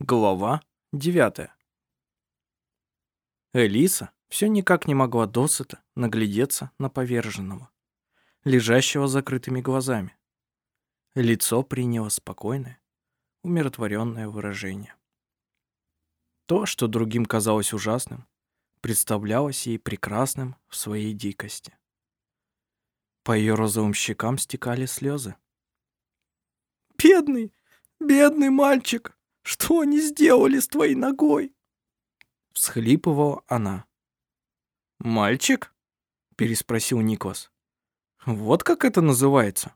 Глава 9. Элиса все никак не могла досыта наглядеться на поверженного, лежащего с закрытыми глазами. Лицо приняло спокойное, умиротворенное выражение. То, что другим казалось ужасным, представлялось ей прекрасным в своей дикости. По ее розовым щекам стекали слезы. «Бедный, бедный мальчик!» Что они сделали с твоей ногой?» Всхлипывала она. «Мальчик?» переспросил Никлас. «Вот как это называется?»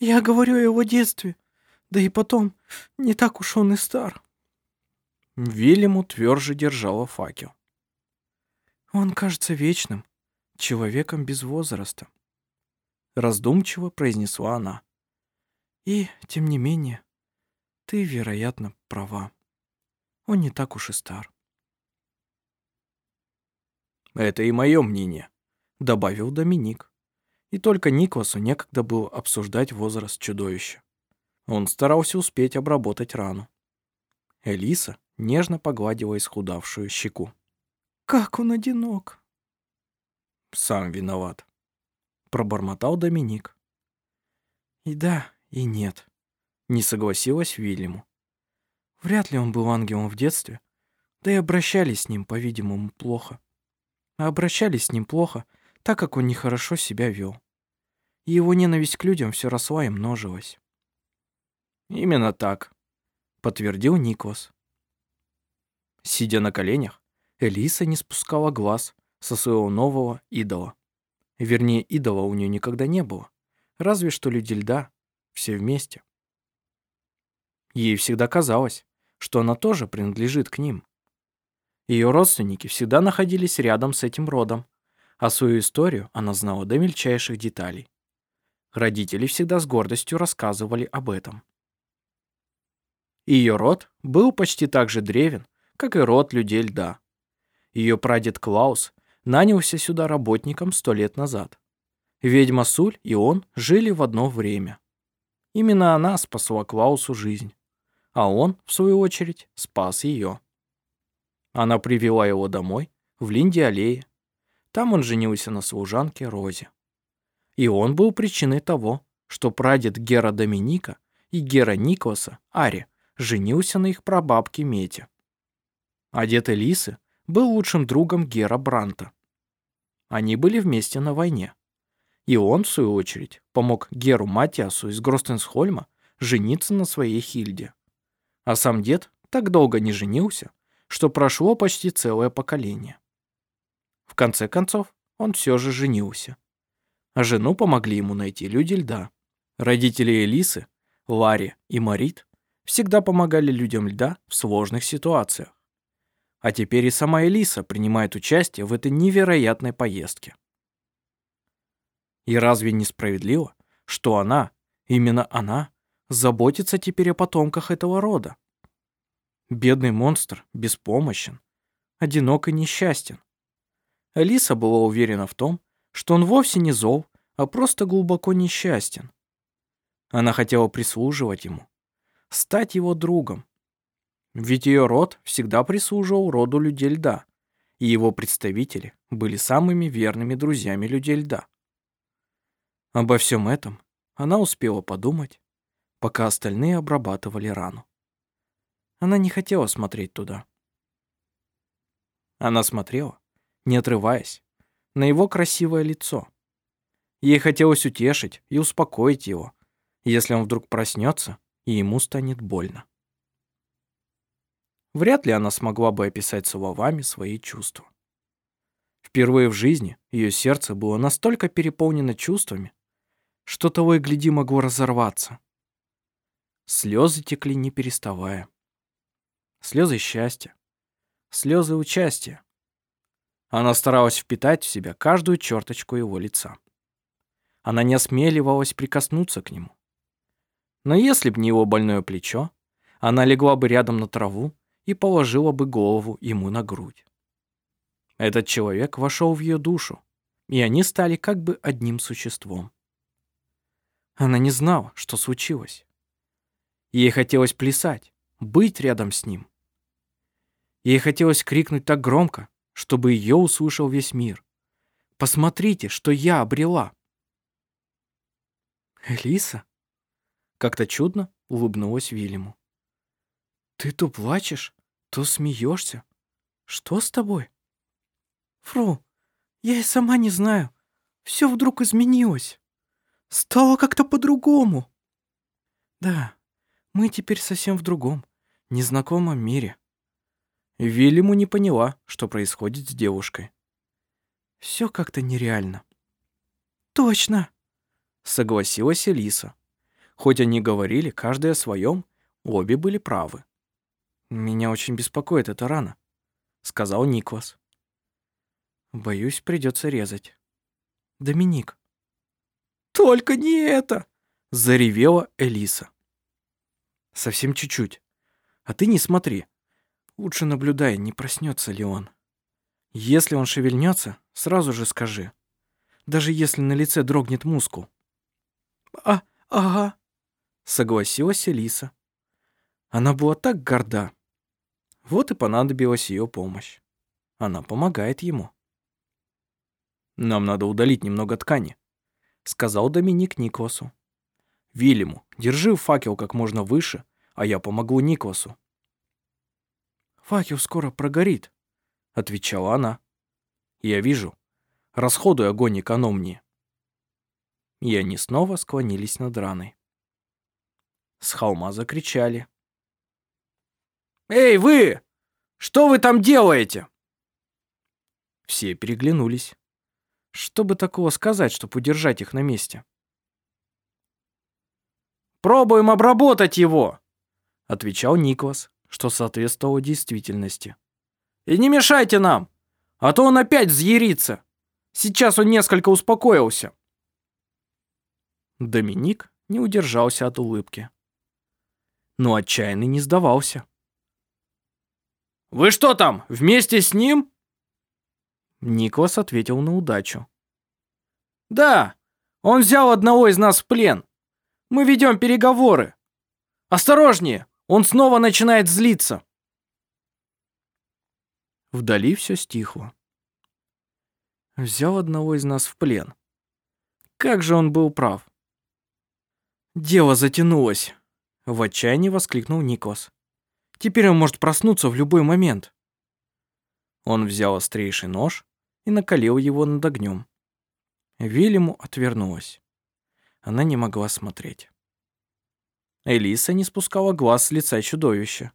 «Я говорю о его детстве. Да и потом, не так уж он и стар». Вильяму тверже держала факел. «Он кажется вечным, человеком без возраста», раздумчиво произнесла она. «И, тем не менее, ты, вероятно, права. Он не так уж и стар. Это и мое мнение, добавил Доминик. И только Никласу некогда было обсуждать возраст чудовища. Он старался успеть обработать рану. Элиса нежно погладила исхудавшую щеку. «Как он одинок!» «Сам виноват», — пробормотал Доминик. «И да, и нет», не согласилась Вильяму. Вряд ли он был ангелом в детстве, да и обращались с ним, по-видимому, плохо. А обращались с ним плохо, так как он нехорошо себя вел. И его ненависть к людям все росла и множилась. «Именно так», — подтвердил Никлас. Сидя на коленях, Элиса не спускала глаз со своего нового идола. Вернее, идола у нее никогда не было, разве что люди льда, все вместе. Ей всегда казалось, что она тоже принадлежит к ним. Ее родственники всегда находились рядом с этим родом, а свою историю она знала до мельчайших деталей. Родители всегда с гордостью рассказывали об этом. Ее род был почти так же древен, как и род людей льда. Ее прадед Клаус нанялся сюда работником сто лет назад. Ведьма Суль и он жили в одно время. Именно она спасла Клаусу жизнь а он, в свою очередь, спас ее. Она привела его домой, в Линде-аллее. Там он женился на служанке Розе. И он был причиной того, что прадед Гера Доминика и Гера Никласа, Ари, женился на их прабабке Мете. Дед Элисы был лучшим другом Гера Бранта. Они были вместе на войне. И он, в свою очередь, помог Геру Матиасу из Гростенсхольма жениться на своей Хильде. А сам дед так долго не женился, что прошло почти целое поколение. В конце концов, он все же женился. А жену помогли ему найти люди льда. Родители Элисы, Ларри и Марит всегда помогали людям льда в сложных ситуациях. А теперь и сама Элиса принимает участие в этой невероятной поездке. И разве не справедливо, что она, именно она, заботиться теперь о потомках этого рода. Бедный монстр беспомощен, одинок и несчастен. Алиса была уверена в том, что он вовсе не зол, а просто глубоко несчастен. Она хотела прислуживать ему, стать его другом. Ведь ее род всегда прислуживал роду людей льда, и его представители были самыми верными друзьями людей льда. Обо всем этом она успела подумать, пока остальные обрабатывали рану. Она не хотела смотреть туда. Она смотрела, не отрываясь, на его красивое лицо. Ей хотелось утешить и успокоить его, если он вдруг проснется, и ему станет больно. Вряд ли она смогла бы описать словами свои чувства. Впервые в жизни ее сердце было настолько переполнено чувствами, что того и гляди могло разорваться. Слезы текли не переставая. Слезы счастья. Слезы участия. Она старалась впитать в себя каждую черточку его лица. Она не осмеливалась прикоснуться к нему. Но если б не его больное плечо, она легла бы рядом на траву и положила бы голову ему на грудь. Этот человек вошел в ее душу, и они стали как бы одним существом. Она не знала, что случилось. Ей хотелось плясать, быть рядом с ним. Ей хотелось крикнуть так громко, чтобы ее услышал весь мир. «Посмотрите, что я обрела!» «Элиса?» Как-то чудно улыбнулась Вильяму. «Ты то плачешь, то смеешься. Что с тобой?» «Фру, я и сама не знаю. Все вдруг изменилось. Стало как-то по-другому». «Да, мы теперь совсем в другом, незнакомом мире». Вильяму не поняла, что происходит с девушкой. Все как-то нереально. «Точно!» — согласилась Элиса. Хоть они говорили, каждый о своем, обе были правы. «Меня очень беспокоит эта рана», — сказал Никлас. «Боюсь, придется резать». «Доминик». «Только не это!» — заревела Элиса. «Совсем чуть-чуть. А ты не смотри. Лучше наблюдай, не проснется ли он. Если он шевельнется, сразу же скажи. Даже если на лице дрогнет мускул». «А, ага», согласилась Элиса. Она была так горда. Вот и понадобилась ее помощь. Она помогает ему. «Нам надо удалить немного ткани», — сказал Доминик Никласу. «Вильяму, держи факел как можно выше, а я помогу Никласу». «Факел скоро прогорит», — отвечала она. «Я вижу. Расходуй огонь экономнее». И они снова склонились над раной. С холма закричали. «Эй, вы! Что вы там делаете?» Все переглянулись. Что бы такого сказать, чтобы удержать их на месте? «Пробуем обработать его!» — отвечал Никлас, что соответствовало действительности. «И не мешайте нам, а то он опять взъярится. Сейчас он несколько успокоился». Доминик не удержался от улыбки но отчаянный не сдавался. «Вы что там, вместе с ним?» Николас ответил на удачу. «Да, он взял одного из нас в плен. Мы ведем переговоры. Осторожнее, он снова начинает злиться». Вдали все стихло. Взял одного из нас в плен. Как же он был прав. Дело затянулось. В отчаянии воскликнул Никос. Теперь он может проснуться в любой момент. Он взял острейший нож и накалил его над огнем. Вильяму отвернулась. Она не могла смотреть. Элиса не спускала глаз с лица чудовища.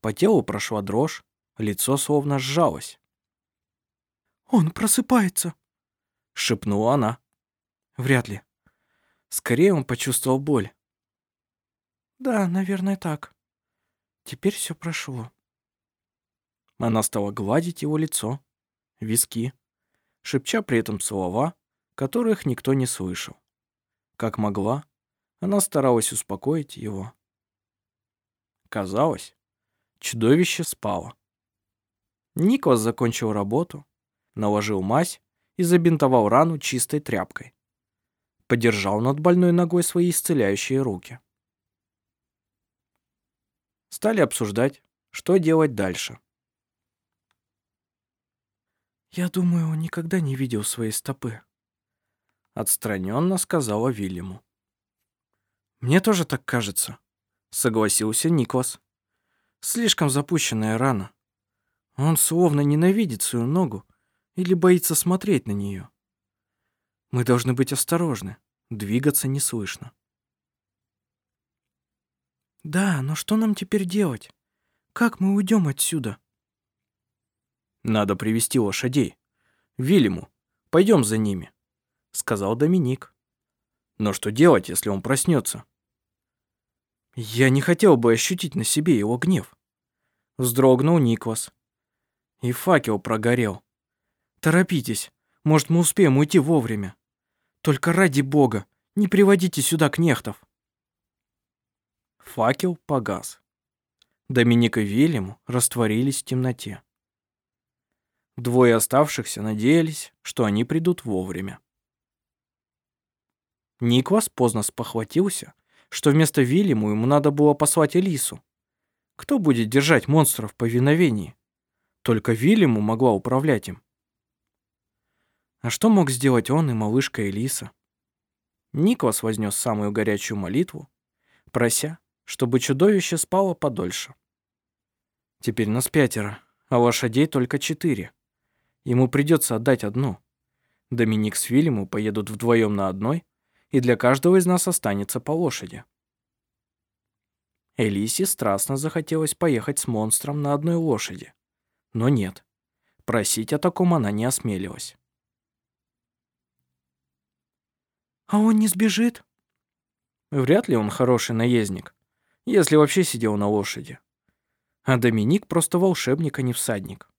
По телу прошла дрожь, лицо словно сжалось. «Он просыпается», — шепнула она. «Вряд ли. Скорее он почувствовал боль. Да, наверное, так. Теперь все прошло. Она стала гладить его лицо, виски, шепча при этом слова, которых никто не слышал. Как могла, она старалась успокоить его. Казалось, чудовище спало. Николас закончил работу, наложил мазь и забинтовал рану чистой тряпкой. Подержал над больной ногой свои исцеляющие руки. Стали обсуждать, что делать дальше. «Я думаю, он никогда не видел своей стопы», — отстраненно сказала Вильяму. «Мне тоже так кажется», — согласился Никлас. «Слишком запущенная рана. Он словно ненавидит свою ногу или боится смотреть на нее. Мы должны быть осторожны, двигаться не слышно». Да, но что нам теперь делать? Как мы уйдем отсюда? Надо привести лошадей. Вильяму, пойдем за ними, сказал Доминик. Но что делать, если он проснется? Я не хотел бы ощутить на себе его гнев. Вздрогнул Никвас. И факел прогорел. Торопитесь, может, мы успеем уйти вовремя. Только ради бога, не приводите сюда кнехтов. Факел погас. Доминик и Вильям растворились в темноте. Двое оставшихся надеялись, что они придут вовремя. Никвас поздно спохватился, что вместо Вильяму ему надо было послать Элису, Кто будет держать монстров в повиновении? Только Вильяму могла управлять им. А что мог сделать он и малышка Элиса? Никлас вознес самую горячую молитву, прося, чтобы чудовище спало подольше. Теперь нас пятеро, а лошадей только четыре. Ему придется отдать одну. Доминик с Вильяму поедут вдвоем на одной, и для каждого из нас останется по лошади. Элисе страстно захотелось поехать с монстром на одной лошади. Но нет, просить о таком она не осмелилась. «А он не сбежит?» Вряд ли он хороший наездник, если вообще сидел на лошади. А Доминик просто волшебник, а не всадник.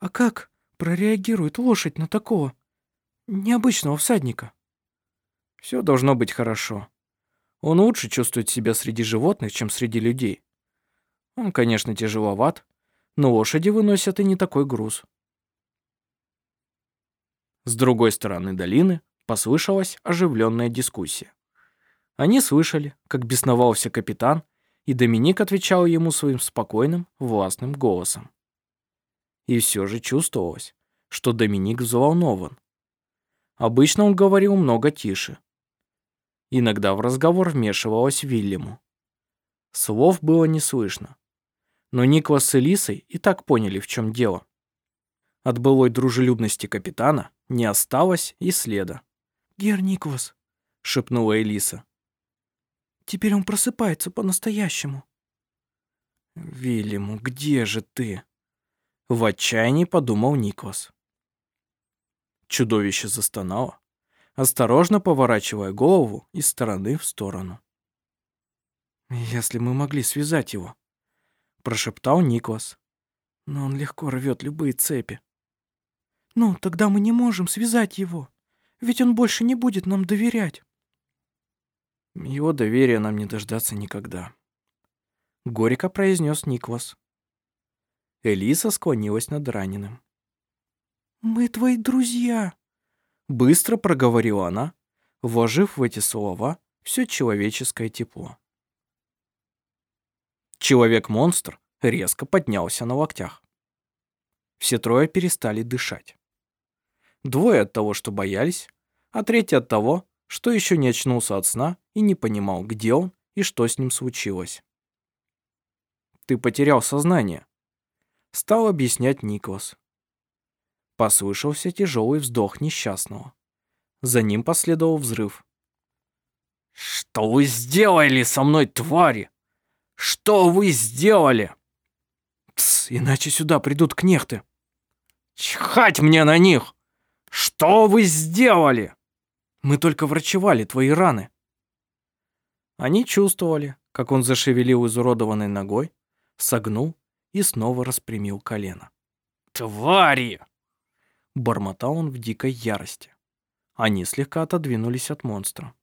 «А как прореагирует лошадь на такого необычного всадника?» Все должно быть хорошо. Он лучше чувствует себя среди животных, чем среди людей. Он, конечно, тяжеловат, но лошади выносят и не такой груз. С другой стороны долины послышалась оживленная дискуссия. Они слышали, как бесновался капитан, и Доминик отвечал ему своим спокойным, властным голосом. И все же чувствовалось, что Доминик взволнован. Обычно он говорил много тише. Иногда в разговор вмешивалась Вильяму. Слов было не слышно. Но Никлас с Элисой и так поняли, в чем дело. От былой дружелюбности капитана не осталось и следа. «Гер Никлас», — шепнула Элиса. «Теперь он просыпается по-настоящему». «Вильяму, где же ты?» В отчаянии подумал Никлас. Чудовище застонало, осторожно поворачивая голову из стороны в сторону. «Если мы могли связать его», — прошептал Никлас. «Но он легко рвет любые цепи». «Ну, тогда мы не можем связать его», ведь он больше не будет нам доверять. Его доверия нам не дождаться никогда. Горько произнес Никвас. Элиса склонилась над раненым. «Мы твои друзья», — быстро проговорила она, вложив в эти слова все человеческое тепло. Человек-монстр резко поднялся на локтях. Все трое перестали дышать. Двое от того, что боялись, а третий от того, что еще не очнулся от сна и не понимал, где он и что с ним случилось. «Ты потерял сознание», — стал объяснять Никлас. Послышался тяжелый вздох несчастного. За ним последовал взрыв. «Что вы сделали со мной, твари? Что вы сделали?» «Пс, иначе сюда придут кнехты». «Чхать мне на них!» «Что вы сделали?» «Мы только врачевали твои раны». Они чувствовали, как он зашевелил изуродованной ногой, согнул и снова распрямил колено. «Твари!» Бормотал он в дикой ярости. Они слегка отодвинулись от монстра.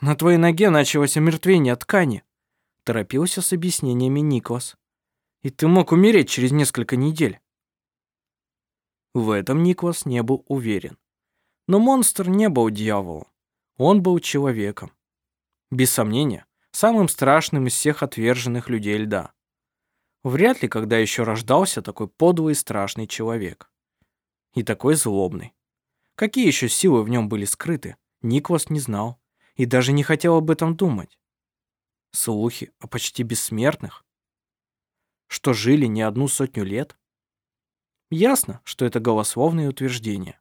«На твоей ноге началось омертвение ткани», торопился с объяснениями Никлас. «И ты мог умереть через несколько недель». В этом Никлас не был уверен. Но монстр не был дьяволом. Он был человеком. Без сомнения, самым страшным из всех отверженных людей льда. Вряд ли когда еще рождался такой подлый и страшный человек. И такой злобный. Какие еще силы в нем были скрыты, Никлас не знал и даже не хотел об этом думать. Слухи о почти бессмертных, что жили не одну сотню лет, Ясно, что это голословные утверждения.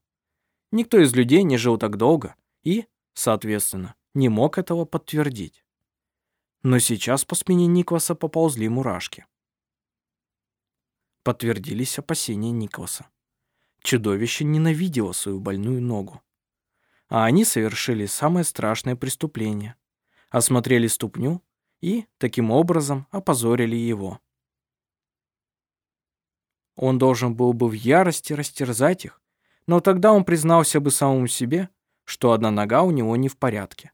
Никто из людей не жил так долго и, соответственно, не мог этого подтвердить. Но сейчас по спине Никваса поползли мурашки. Подтвердились опасения Никваса. Чудовище ненавидело свою больную ногу. А они совершили самое страшное преступление. Осмотрели ступню и, таким образом, опозорили его. Он должен был бы в ярости растерзать их, но тогда он признался бы самому себе, что одна нога у него не в порядке.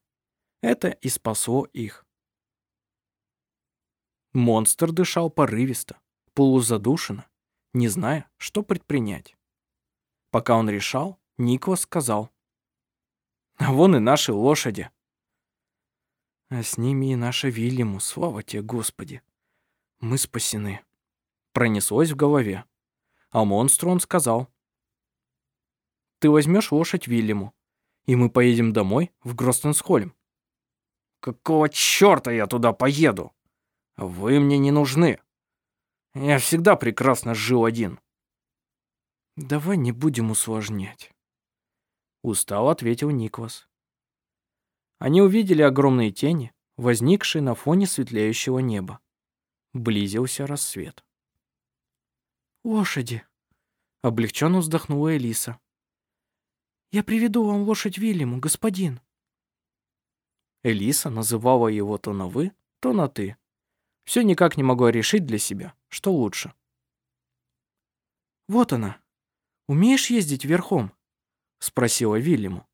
Это и спасло их. Монстр дышал порывисто, полузадушенно, не зная, что предпринять. Пока он решал, Никлас сказал. «А вон и наши лошади». А с ними и наша Вильяму, слава тебе, Господи. Мы спасены. Пронеслось в голове. А монстру он сказал. Ты возьмешь лошадь Вильяму, и мы поедем домой в Гростенсхольм. Какого черта я туда поеду? Вы мне не нужны. Я всегда прекрасно жил один. Давай не будем усложнять. Устал ответил Никвас. Они увидели огромные тени, возникшие на фоне светлеющего неба. Близился рассвет. «Лошади!» — облегченно вздохнула Элиса. «Я приведу вам лошадь Вильяму, господин». Элиса называла его то на «вы», то на «ты». Все никак не могла решить для себя, что лучше. «Вот она. Умеешь ездить верхом?» — спросила Вильяму.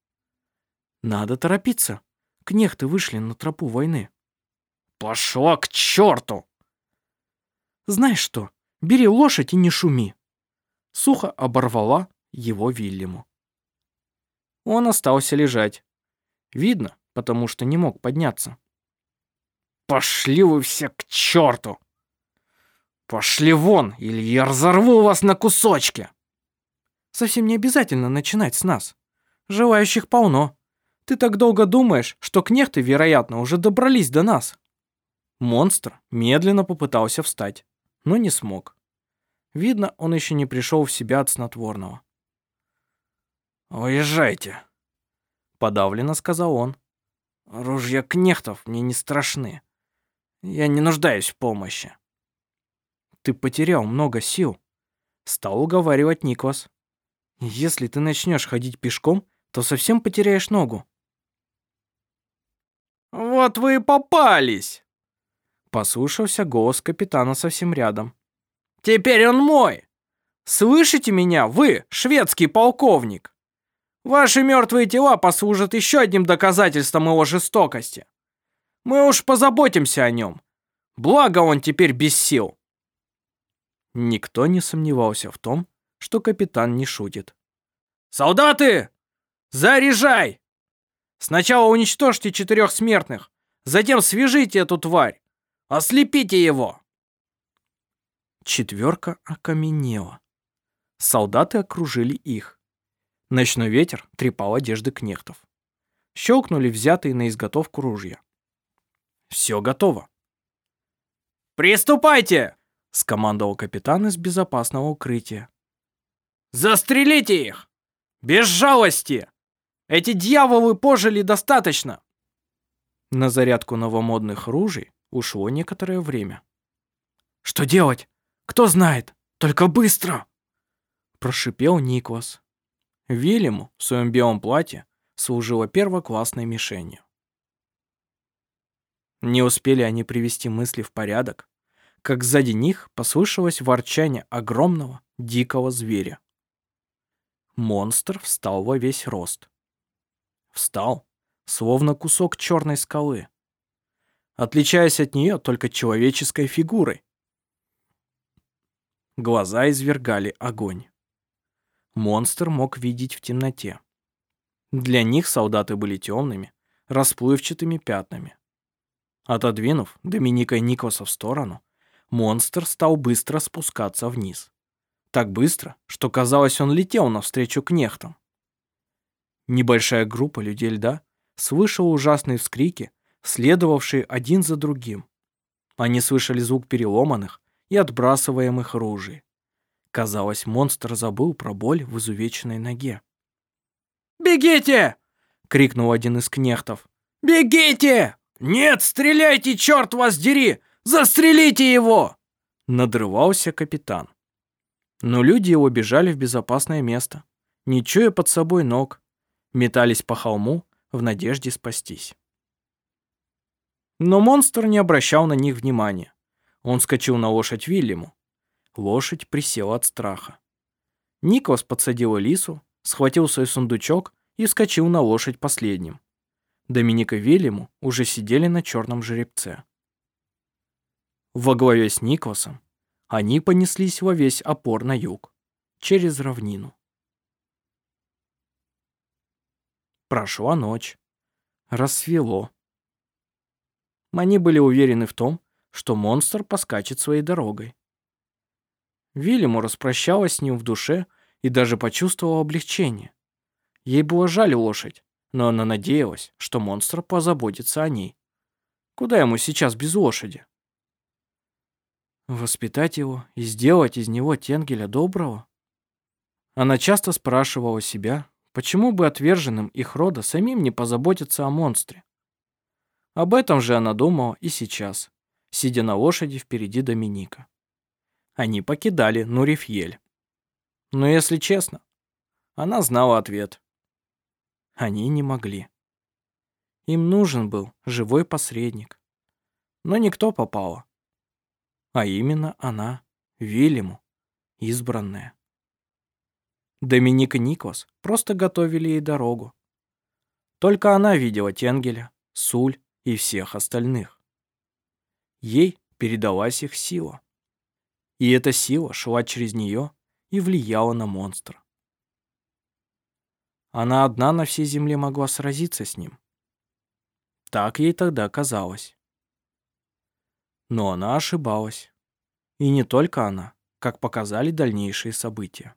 «Надо торопиться. Кнехты вышли на тропу войны». «Пошла к черту!» «Знаешь что, бери лошадь и не шуми!» Сухо оборвала его Вильяму. Он остался лежать. Видно, потому что не мог подняться. «Пошли вы все к черту! Пошли вон, или я разорву вас на кусочки!» «Совсем не обязательно начинать с нас. Желающих полно. Ты так долго думаешь, что кнехты, вероятно, уже добрались до нас». Монстр медленно попытался встать, но не смог. Видно, он еще не пришел в себя от снотворного. «Уезжайте», — подавленно сказал он. «Ружья кнехтов мне не страшны. Я не нуждаюсь в помощи». «Ты потерял много сил», — стал уговаривать Никвас. «Если ты начнешь ходить пешком, то совсем потеряешь ногу». «Вот вы и попались!» Послушался голос капитана совсем рядом. «Теперь он мой! Слышите меня, вы, шведский полковник? Ваши мертвые тела послужат еще одним доказательством его жестокости. Мы уж позаботимся о нем. Благо он теперь без сил». Никто не сомневался в том, что капитан не шутит. «Солдаты! Заряжай! Сначала уничтожьте четырех смертных, затем свяжите эту тварь. Ослепите его!» Четверка окаменела. Солдаты окружили их. Ночной ветер трепал одежды кнехтов. Щелкнули взятые на изготовку ружья. «Все готово!» «Приступайте!» — скомандовал капитан из безопасного укрытия. «Застрелите их! Без жалости! Эти дьяволы пожили достаточно!» На зарядку новомодных ружей ушло некоторое время. «Что делать? Кто знает? Только быстро!» Прошипел Никвас. Вильяму в своем белом платье служила первоклассной мишенью. Не успели они привести мысли в порядок, как сзади них послышалось ворчание огромного дикого зверя. Монстр встал во весь рост. Встал, словно кусок черной скалы, отличаясь от нее только человеческой фигурой. Глаза извергали огонь. Монстр мог видеть в темноте. Для них солдаты были темными, расплывчатыми пятнами. Отодвинув Доминика и Никоса в сторону, монстр стал быстро спускаться вниз. Так быстро, что казалось, он летел навстречу кнехтам. Небольшая группа людей льда слышала ужасные вскрики, следовавшие один за другим. Они слышали звук переломанных и отбрасываемых ружей. Казалось, монстр забыл про боль в изувеченной ноге. «Бегите!» — крикнул один из кнехтов. «Бегите! Нет, стреляйте, черт вас дери! Застрелите его!» Надрывался капитан. Но люди его бежали в безопасное место, не чуя под собой ног, метались по холму в надежде спастись. Но монстр не обращал на них внимания. Он скочил на лошадь Вильяму. Лошадь присела от страха. Николас подсадил Элису, схватил свой сундучок и вскочил на лошадь последним. Доминика и Вильяму уже сидели на черном жеребце. Во главе с Николасом они понеслись во весь опор на юг, через равнину. Прошла ночь. Рассвело. Они были уверены в том, что монстр поскачет своей дорогой. Вильяму распрощалась с ним в душе и даже почувствовала облегчение. Ей было жаль лошадь, но она надеялась, что монстр позаботится о ней. Куда ему сейчас без лошади? Воспитать его и сделать из него Тенгеля доброго? Она часто спрашивала себя, почему бы отверженным их рода самим не позаботиться о монстре. Об этом же она думала и сейчас, сидя на лошади впереди Доминика. Они покидали Нурифьель. Но если честно, она знала ответ. Они не могли. Им нужен был живой посредник. Но никто попала. А именно она, Вильяму, избранная. Доминик и Никос просто готовили ей дорогу. Только она видела Тенгеля, Суль и всех остальных. Ей передалась их сила. И эта сила шла через нее и влияла на монстра. Она одна на всей земле могла сразиться с ним. Так ей тогда казалось. Но она ошибалась. И не только она, как показали дальнейшие события.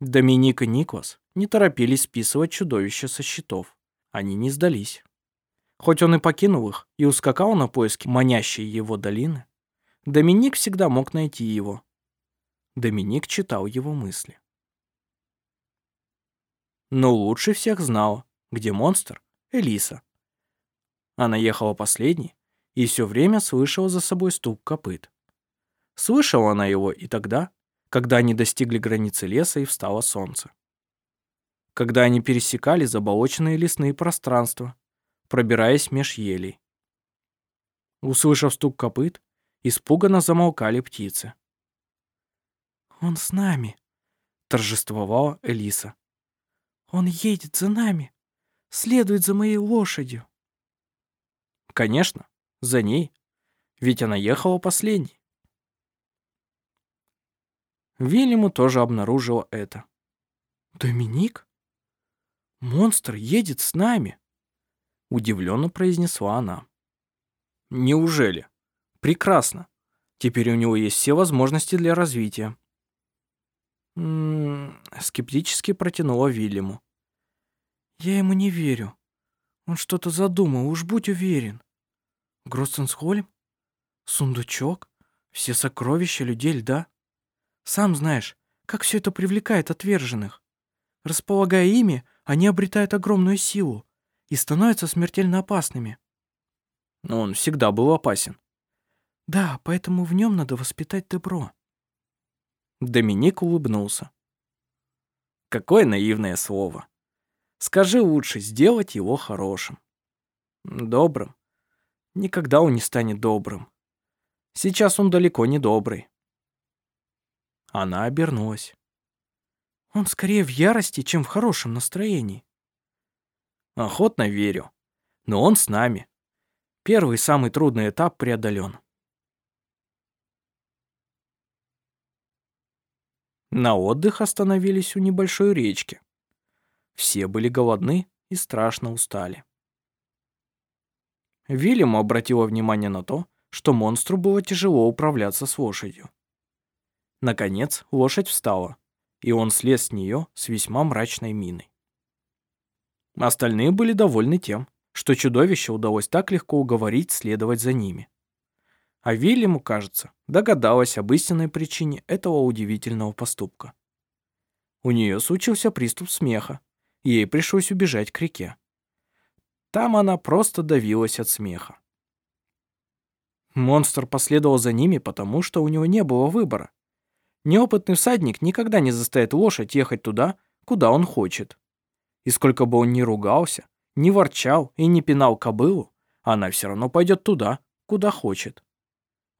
Доминик и Никлас не торопились списывать чудовище со счетов. Они не сдались. Хоть он и покинул их и ускакал на поиски манящей его долины, Доминик всегда мог найти его. Доминик читал его мысли. Но лучше всех знала, где монстр — Элиса. Она ехала последней и все время слышала за собой стук копыт. Слышала она его и тогда, когда они достигли границы леса и встало солнце. Когда они пересекали заболоченные лесные пространства, пробираясь меж елей. Услышав стук копыт, Испуганно замолкали птицы. «Он с нами», — торжествовала Элиса. «Он едет за нами, следует за моей лошадью». «Конечно, за ней, ведь она ехала последней». Вильяму тоже обнаружила это. «Доминик? Монстр едет с нами», — удивленно произнесла она. «Неужели?» Прекрасно. Теперь у него есть все возможности для развития. М -м, скептически протянула Вильяму. Я ему не верю. Он что-то задумал, уж будь уверен. Гроссенсхольм? Сундучок? Все сокровища людей льда? Сам знаешь, как все это привлекает отверженных. Располагая ими, они обретают огромную силу и становятся смертельно опасными. Но он всегда был опасен. Да, поэтому в нем надо воспитать добро. Доминик улыбнулся. Какое наивное слово. Скажи лучше сделать его хорошим. Добрым. Никогда он не станет добрым. Сейчас он далеко не добрый. Она обернулась. Он скорее в ярости, чем в хорошем настроении. Охотно верю. Но он с нами. Первый самый трудный этап преодолен. На отдых остановились у небольшой речки. Все были голодны и страшно устали. Вильям обратила внимание на то, что монстру было тяжело управляться с лошадью. Наконец лошадь встала, и он слез с нее с весьма мрачной миной. Остальные были довольны тем, что чудовище удалось так легко уговорить следовать за ними. А Вильяму, кажется, догадалась об истинной причине этого удивительного поступка. У нее случился приступ смеха, ей пришлось убежать к реке. Там она просто давилась от смеха. Монстр последовал за ними, потому что у него не было выбора. Неопытный всадник никогда не заставит лошадь ехать туда, куда он хочет. И сколько бы он ни ругался, ни ворчал и не пинал кобылу, она все равно пойдет туда, куда хочет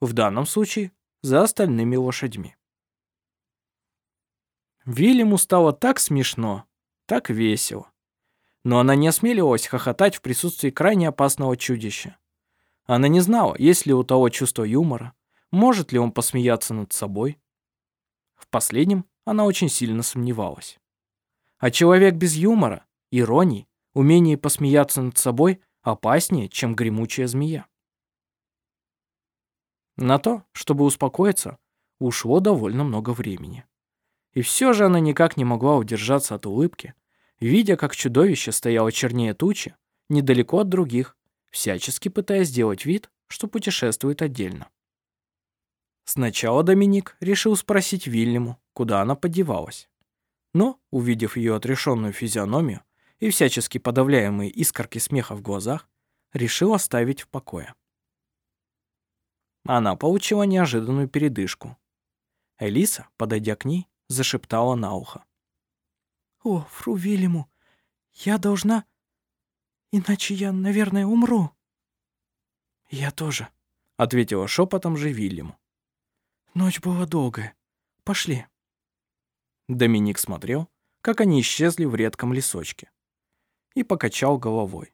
в данном случае за остальными лошадьми. Вильяму стало так смешно, так весело. Но она не осмеливалась хохотать в присутствии крайне опасного чудища. Она не знала, есть ли у того чувство юмора, может ли он посмеяться над собой. В последнем она очень сильно сомневалась. А человек без юмора, иронии, умения посмеяться над собой опаснее, чем гремучая змея. На то, чтобы успокоиться, ушло довольно много времени. И все же она никак не могла удержаться от улыбки, видя, как чудовище стояло чернее тучи, недалеко от других, всячески пытаясь сделать вид, что путешествует отдельно. Сначала Доминик решил спросить Вильяму, куда она подевалась. Но, увидев ее отрешенную физиономию и всячески подавляемые искорки смеха в глазах, решил оставить в покое. Она получила неожиданную передышку. Элиса, подойдя к ней, зашептала на ухо. «О, фру Вильяму, я должна... Иначе я, наверное, умру». «Я тоже», — ответила шепотом же Вильяму. «Ночь была долгая. Пошли». Доминик смотрел, как они исчезли в редком лесочке, и покачал головой.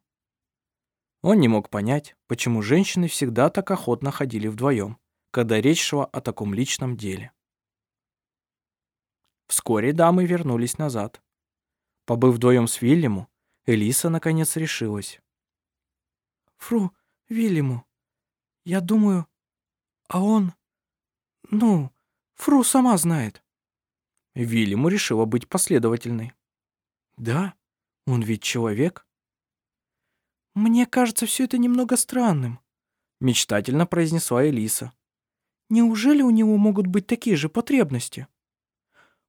Он не мог понять, почему женщины всегда так охотно ходили вдвоем, когда речь шла о таком личном деле. Вскоре дамы вернулись назад. Побыв вдвоем с Вильяму, Элиса наконец решилась. «Фру, Вильяму, я думаю, а он... Ну, Фру сама знает». Вильяму решила быть последовательной. «Да, он ведь человек». «Мне кажется, все это немного странным», — мечтательно произнесла Элиса. «Неужели у него могут быть такие же потребности?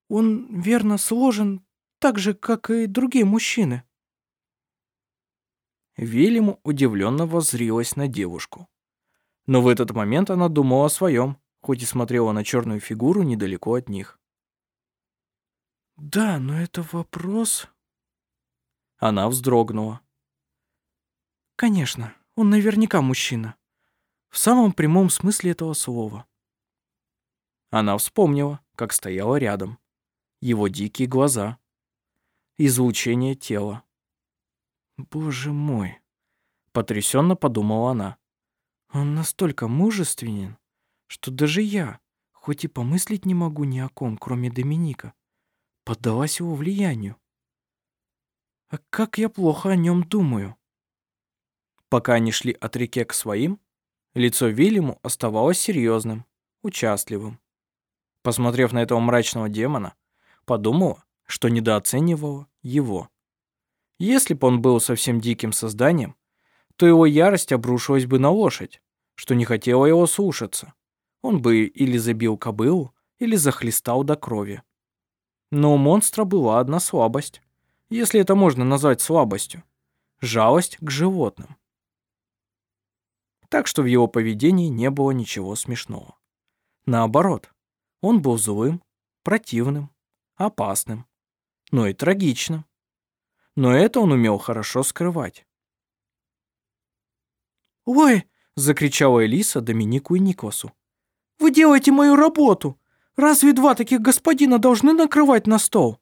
Он, верно, сложен так же, как и другие мужчины». Вильяму удивленно воззрилась на девушку. Но в этот момент она думала о своем, хоть и смотрела на черную фигуру недалеко от них. «Да, но это вопрос...» Она вздрогнула. «Конечно, он наверняка мужчина. В самом прямом смысле этого слова». Она вспомнила, как стояла рядом. Его дикие глаза. Излучение тела. «Боже мой!» — потрясенно подумала она. «Он настолько мужественен, что даже я, хоть и помыслить не могу ни о ком, кроме Доминика, поддалась его влиянию. А как я плохо о нем думаю!» Пока они шли от реки к своим, лицо Вильяму оставалось серьезным, участливым. Посмотрев на этого мрачного демона, подумала, что недооценивала его. Если бы он был совсем диким созданием, то его ярость обрушилась бы на лошадь, что не хотела его слушаться. Он бы или забил кобылу, или захлестал до крови. Но у монстра была одна слабость, если это можно назвать слабостью – жалость к животным так что в его поведении не было ничего смешного. Наоборот, он был злым, противным, опасным, но и трагичным. Но это он умел хорошо скрывать. «Ой!» — закричала Элиса Доминику и Никласу. «Вы делаете мою работу! Разве два таких господина должны накрывать на стол?»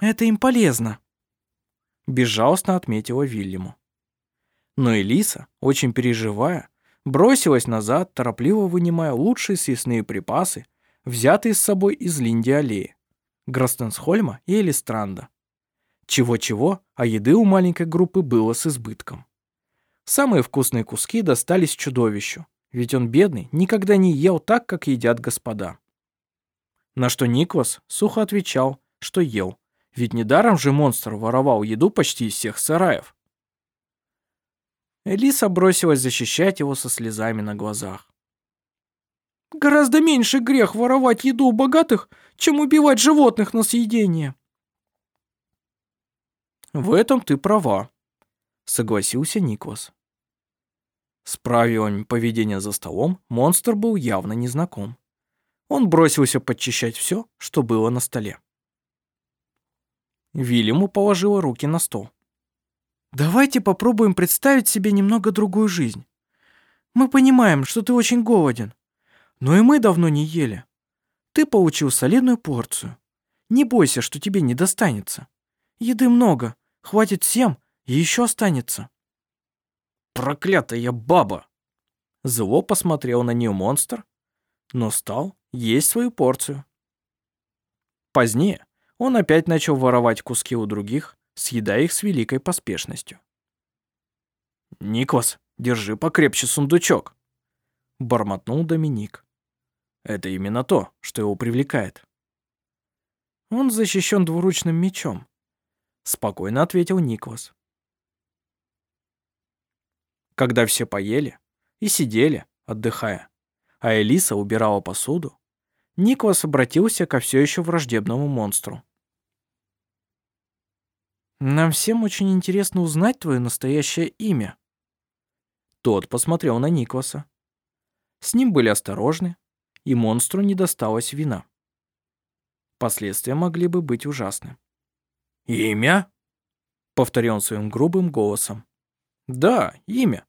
«Это им полезно», — безжалостно отметила Вильяму. Но Элиса, очень переживая, бросилась назад, торопливо вынимая лучшие съестные припасы, взятые с собой из Линди-аллеи, Гростенсхольма и Элистранда. Чего-чего, а еды у маленькой группы было с избытком. Самые вкусные куски достались чудовищу, ведь он бедный, никогда не ел так, как едят господа. На что Никвас сухо отвечал, что ел, ведь недаром же монстр воровал еду почти из всех сараев. Элиса бросилась защищать его со слезами на глазах. «Гораздо меньше грех воровать еду у богатых, чем убивать животных на съедение». «В этом ты права», — согласился Никвас. С правилами поведения за столом монстр был явно незнаком. Он бросился подчищать все, что было на столе. Вильяму положила руки на стол. Давайте попробуем представить себе немного другую жизнь. Мы понимаем, что ты очень голоден, но и мы давно не ели. Ты получил солидную порцию. Не бойся, что тебе не достанется. Еды много, хватит всем и еще останется. Проклятая баба! Зло посмотрел на нее монстр, но стал есть свою порцию. Позднее он опять начал воровать куски у других, съедая их с великой поспешностью. «Никвас, держи покрепче сундучок», — бормотнул Доминик. Это именно то, что его привлекает. Он защищен двуручным мечом, спокойно ответил Никвас. Когда все поели и сидели, отдыхая, а Элиса убирала посуду, Никвас обратился ко все еще враждебному монстру. «Нам всем очень интересно узнать твое настоящее имя». Тот посмотрел на Никваса. С ним были осторожны, и монстру не досталось вина. Последствия могли бы быть ужасны. «Имя?» — повторил он своим грубым голосом. «Да, имя.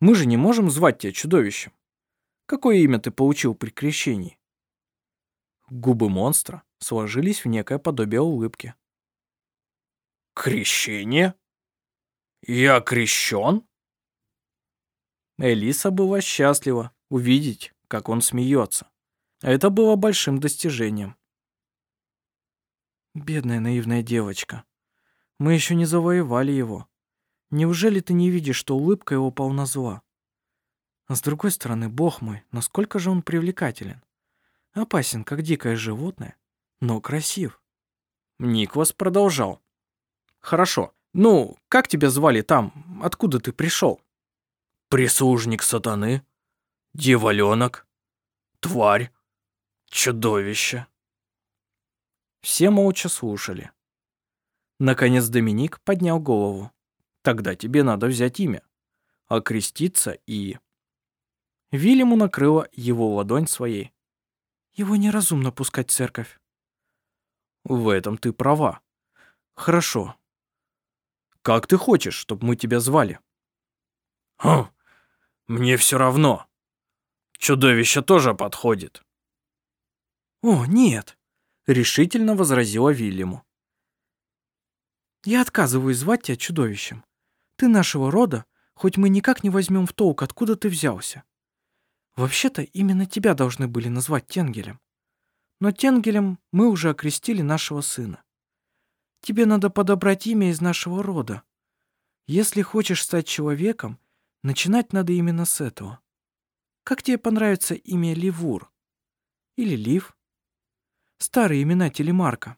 Мы же не можем звать тебя чудовищем. Какое имя ты получил при крещении?» Губы монстра сложились в некое подобие улыбки. «Крещение? Я крещен?» Элиса была счастлива увидеть, как он смеется. Это было большим достижением. Бедная наивная девочка. Мы еще не завоевали его. Неужели ты не видишь, что улыбка его полна зла? А с другой стороны, бог мой, насколько же он привлекателен. Опасен, как дикое животное, но красив. Никвас продолжал. Хорошо. Ну, как тебя звали там? Откуда ты пришел? Прислужник сатаны? Дьяволенок? Тварь? Чудовище? Все молча слушали. Наконец Доминик поднял голову. Тогда тебе надо взять имя, окреститься и... Вильяму накрыла его ладонь своей. Его неразумно пускать в церковь. В этом ты права. Хорошо. Как ты хочешь, чтобы мы тебя звали? Хм, мне все равно. Чудовище тоже подходит. О, нет, решительно возразила Вильяму. Я отказываюсь звать тебя чудовищем. Ты нашего рода, хоть мы никак не возьмем в толк, откуда ты взялся. Вообще-то именно тебя должны были назвать Тенгелем. Но Тенгелем мы уже окрестили нашего сына. Тебе надо подобрать имя из нашего рода. Если хочешь стать человеком, начинать надо именно с этого. Как тебе понравится имя Ливур? Или Лив? Старые имена Телемарка.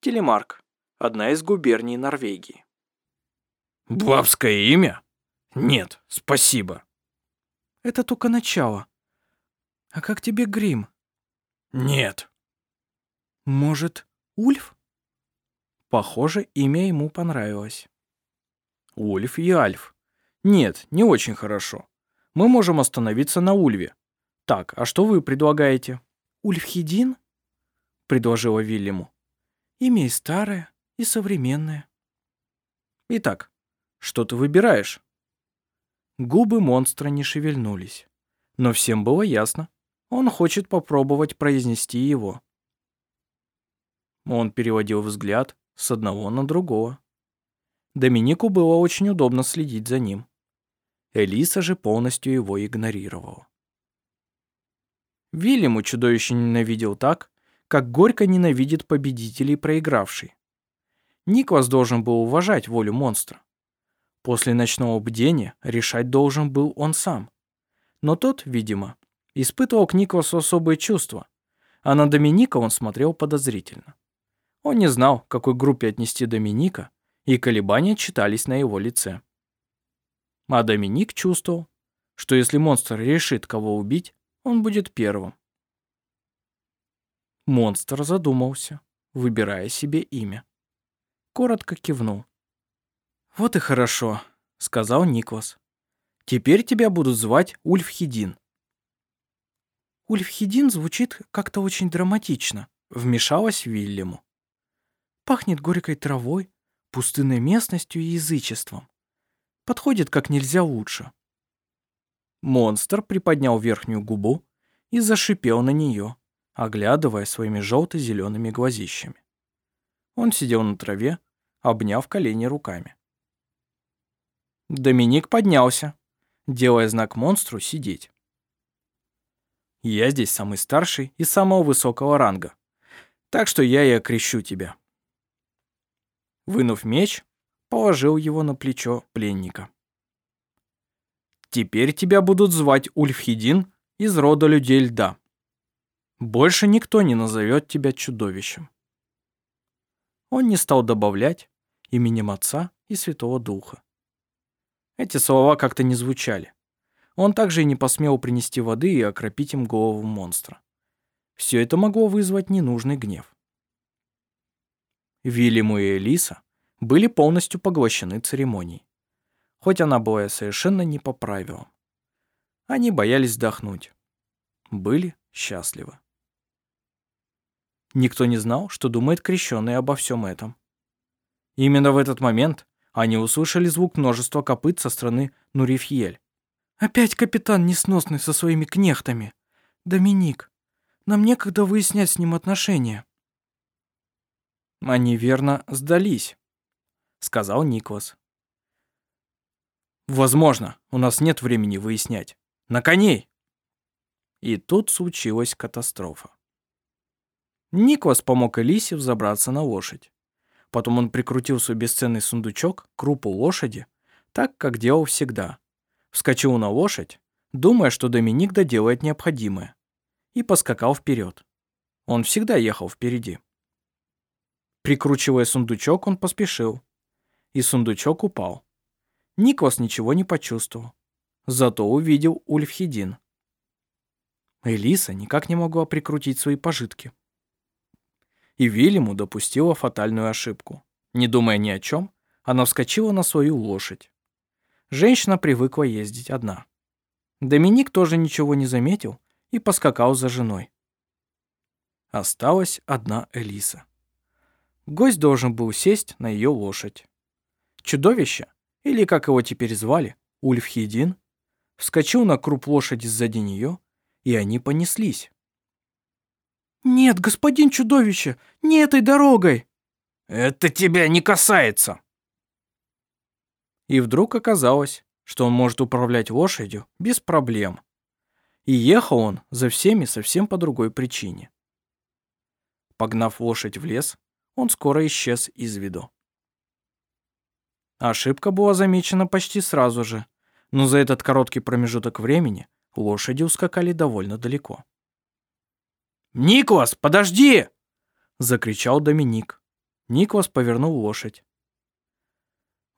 Телемарк. Одна из губерний Норвегии. Бабское имя? Нет, спасибо. Это только начало. А как тебе грим? Нет. Может, Ульф? Похоже, имя ему понравилось. Ульф и Альф. Нет, не очень хорошо. Мы можем остановиться на Ульве. Так, а что вы предлагаете? Ульфхедин? предложила Вильяму. Имя и старое, и современное. Итак, что ты выбираешь? Губы монстра не шевельнулись. Но всем было ясно. Он хочет попробовать произнести его. Он переводил взгляд с одного на другого. Доминику было очень удобно следить за ним. Элиса же полностью его игнорировала. Вильяму чудовище ненавидел так, как горько ненавидит победителей проигравший. Никвас должен был уважать волю монстра. После ночного бдения решать должен был он сам. Но тот, видимо, испытывал к Никвасу особые чувства, а на Доминика он смотрел подозрительно. Он не знал, к какой группе отнести Доминика, и колебания читались на его лице. А Доминик чувствовал, что если монстр решит кого убить, он будет первым. Монстр задумался, выбирая себе имя. Коротко кивнул. «Вот и хорошо», — сказал Никвас. «Теперь тебя будут звать Ульфхедин». «Ульфхедин звучит как-то очень драматично», — вмешалась Вильяму. «Пахнет горькой травой, пустынной местностью и язычеством. Подходит как нельзя лучше». Монстр приподнял верхнюю губу и зашипел на нее, оглядывая своими желто-зелеными глазищами. Он сидел на траве, обняв колени руками. Доминик поднялся, делая знак монстру сидеть. «Я здесь самый старший и самого высокого ранга, так что я и окрещу тебя». Вынув меч, положил его на плечо пленника. Теперь тебя будут звать Ульфхедин из рода людей льда. Больше никто не назовет тебя чудовищем. Он не стал добавлять именем Отца и Святого Духа. Эти слова как-то не звучали. Он также и не посмел принести воды и окропить им голову монстра. Все это могло вызвать ненужный гнев. Вильяму и Элиса были полностью поглощены церемонией, хоть она была совершенно не по правилам. Они боялись вздохнуть. Были счастливы. Никто не знал, что думает крещеный обо всем этом. Именно в этот момент они услышали звук множества копыт со стороны Нурифьель. «Опять капитан несносный со своими кнехтами. Доминик, нам некогда выяснять с ним отношения». «Они верно сдались», — сказал Никлас. «Возможно, у нас нет времени выяснять. На коней!» И тут случилась катастрофа. Никлас помог Элисе взобраться на лошадь. Потом он прикрутил свой бесценный сундучок к крупу лошади, так, как делал всегда. Вскочил на лошадь, думая, что Доминик доделает необходимое, и поскакал вперед. Он всегда ехал впереди. Прикручивая сундучок, он поспешил. И сундучок упал. Никлас ничего не почувствовал. Зато увидел Ульфхедин. Элиса никак не могла прикрутить свои пожитки и Вильяму допустила фатальную ошибку. Не думая ни о чем, она вскочила на свою лошадь. Женщина привыкла ездить одна. Доминик тоже ничего не заметил и поскакал за женой. Осталась одна Элиса. Гость должен был сесть на ее лошадь. Чудовище, или как его теперь звали, Ульфхедин, вскочил на круп лошади сзади нее, и они понеслись. «Нет, господин чудовище, не этой дорогой!» «Это тебя не касается!» И вдруг оказалось, что он может управлять лошадью без проблем. И ехал он за всеми совсем по другой причине. Погнав лошадь в лес, он скоро исчез из виду. Ошибка была замечена почти сразу же, но за этот короткий промежуток времени лошади ускакали довольно далеко. «Никлас, подожди!» — закричал Доминик. Никлас повернул лошадь.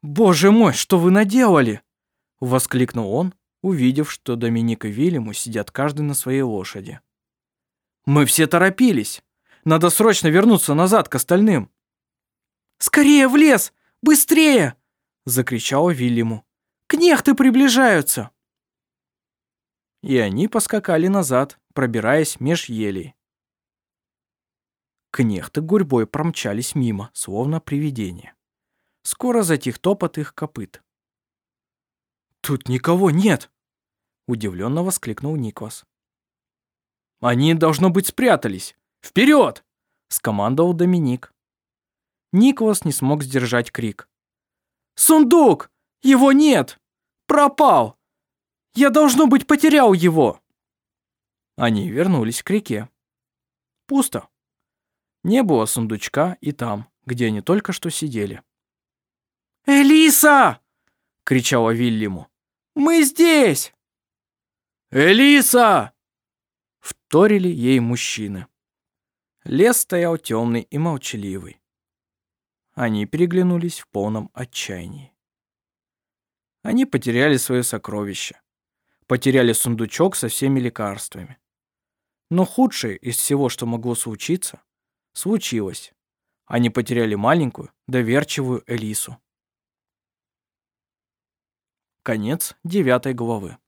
«Боже мой, что вы наделали?» — воскликнул он, увидев, что Доминик и Вильяму сидят каждый на своей лошади. «Мы все торопились. Надо срочно вернуться назад к остальным». «Скорее в лес! Быстрее!» — закричала Вильяму. «Кнехты приближаются!» И они поскакали назад, пробираясь меж елей. Кнехты гурьбой промчались мимо, словно привидение. Скоро затих топот их копыт. «Тут никого нет!» — удивленно воскликнул Никвас. «Они, должно быть, спрятались! Вперед!» — скомандовал Доминик. Никвас не смог сдержать крик. «Сундук! Его нет! Пропал! Я, должно быть, потерял его!» Они вернулись к реке. Пусто. Не было сундучка и там, где они только что сидели. «Элиса!» — кричала Вильяму. «Мы здесь!» «Элиса!» — вторили ей мужчины. Лес стоял темный и молчаливый. Они переглянулись в полном отчаянии. Они потеряли свое сокровище. Потеряли сундучок со всеми лекарствами. Но худшее из всего, что могло случиться, случилось. Они потеряли маленькую, доверчивую Элису. Конец девятой главы.